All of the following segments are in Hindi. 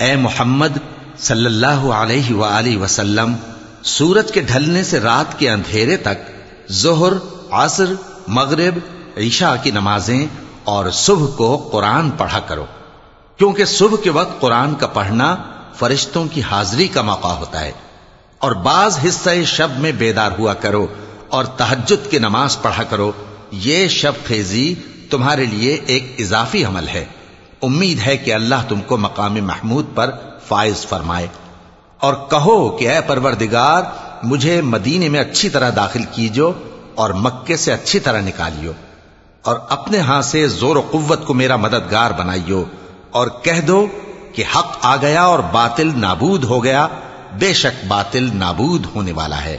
ए मोहम्मद सल्लल्लाहु अलैहि वआलिहि वसल्लम सूरज के ढलने से रात के अंधेरे तक जोहर असर मगरिब ईशा की नमाजें और सुबह को कुरान पढ़ा करो। क्योंकि सुबह के वक्त कुरान का पढ़ना फरिश्तों की हाजिरी का मौका होता है। और बाज हिस्सा शब में बेदार हुआ करो और तहज्जुद की नमाज़ पढ़ा करो। ये शब खेजी तुम्हारे लिए एक इजाफी अमल है। उम्मीद है कि अल्लाह तुमको मकाम महमूद पर फायज फरमाए। और कहो कि अय परवरदिगार, मुझे मदीने में अच्छी तरह दाखिल कीजो और मक्के से अच्छी तरह निकालियो। और अपने हाथ से जोर कुव्वत को मेरा मददगार बनाइयो और कह दो कि हक आ गया और बातिल नाबूद हो गया बेशक बातिल नाबूद होने वाला है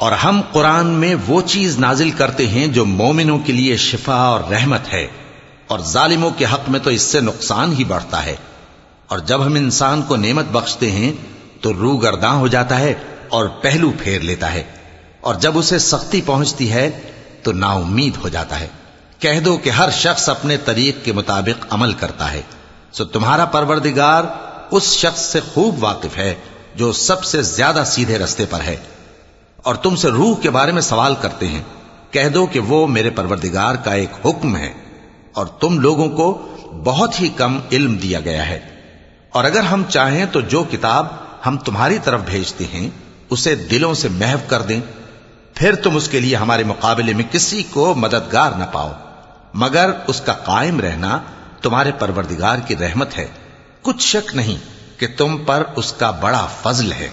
और हम कुरान में वो चीज नाजिल करते हैं जो मोमिनों के लिए शिफा और रहमत है और जालिमों के हक में तो इससे नुकसान ही बढ़ता है और जब हम इंसान को नेमत बख्शते हैं तो रू गर्दा हो जाता है और पहलू फेर लेता है और जब उसे सख्ती पहुंचती है तो नाउमीद हो जाता है। कह दो कि हर शख्स अपने तरीक के मुताबिक अमल करता है। सो तुम्हारा परवरदिगार उस शख्स से खूब वाकिफ है, जो सबसे ज़्यादा सीधे रस्ते पर है। और तुमसे रूह के बारे में सवाल करते हैं। कह दो कि वो मेरे परवरदिगार का एक हुक्म है, और तुम लोगों को बहुत ही कम इल्म दिया गया है। और अगर हम चाहें तो जो किताब हम तुम्हारी तरफ़ भेजते हैं, उसे दिलों से महव कर दें। फिर तुम उसके लिए हमारे मुकाबले में किसी को मददगार न पाओ मगर उसका कायम रहना तुम्हारे परवरदिगार की रहमत है कुछ शक नहीं कि तुम पर उसका बड़ा फजल है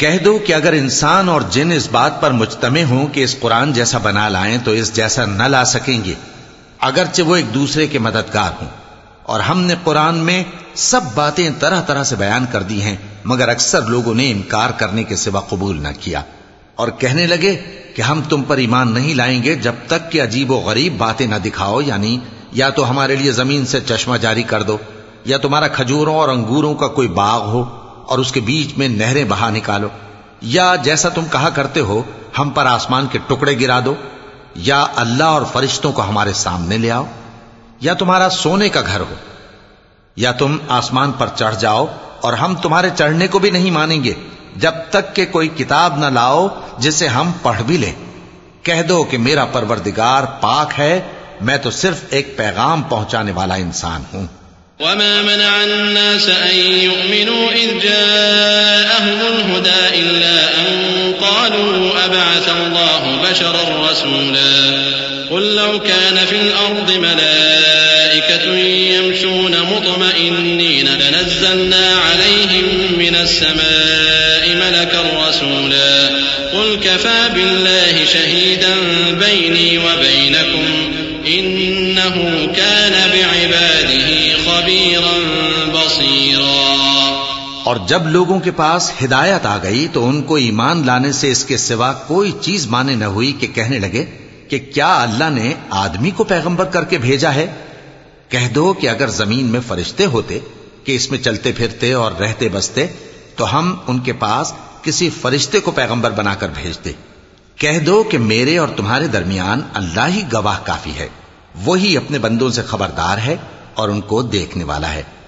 कह दो कि अगर इंसान और जिन इस बात पर मुजतमे हों कि इस कुरान जैसा बना लाएँ तो इस जैसा न ला सकेंगे, अगरचे वो एक दूसरे के मददगार हों। और हमने कुरान में सब बातें तरह तरह से बयान कर दी हैं, मगर अक्सर लोगों ने इनकार करने के सिवा कबूल न किया। और कहने लगे कि हम तुम पर ईमान नहीं लाएँगे जब तक कि अजीब व गरीब बातें न दिखाओ, यानी या तो हमारे लिए ज़मीन से चश्मा जारी कर दो, या तुम्हारा खजूरों और अंगूरों का कोई बाग हो और उसके बीच में नहरें बहा निकालो। या जैसा तुम कहा करते हो, हम पर आसमान के टुकड़े गिरा दो, या अल्लाह और फरिश्तों को हमारे सामने ले आओ, या तुम्हारा सोने का घर हो। या तुम आसमान पर चढ़ जाओ और हम तुम्हारे चढ़ने को भी नहीं मानेंगे, जब तक के कोई किताब न लाओ जिसे हम पढ़ भी लें। कह दो कि मेरा परवरदिगार पाक है मैं तो सिर्फ एक पैगाम पहुंचाने वाला इंसान हूं वमा मनास अन युमिनु इज़ जाअहुमुल हुदा इल्ला अन क़ालू अबअस अल्लाहु बशरन रसूला क़ुल लौ कान फिल अर्दि मलाइकतुन यमशून मुतमइन्नीन लनज़्ज़लना अलैहिम मिनस समाइ मलकन रसूला क़ुल कफ़ा बिल्लाहि शहीदन बैनी व बैनकुम और जब लोगों के पास हिदायत आ गई तो उनको ईमान लाने से इसके सिवा कोई चीज़ माने न हुई कि कहने लगे कि क्या अल्लाह ने आदमी को पैगंबर करके भेजा है? कह दो कि अगर ज़मीन में फरिश्ते होते, कि इसमें चलते फिरते और रहते बसते तो हम उनके पास किसी फरिश्ते को पैगंबर बनाकर भेजते। कह दो कि मेरे और तुम्हारे दरमियान अल्लाह ही गवाह काफ़ी है। वही अपने बंदों से खबरदार है और उनको देखने वाला है।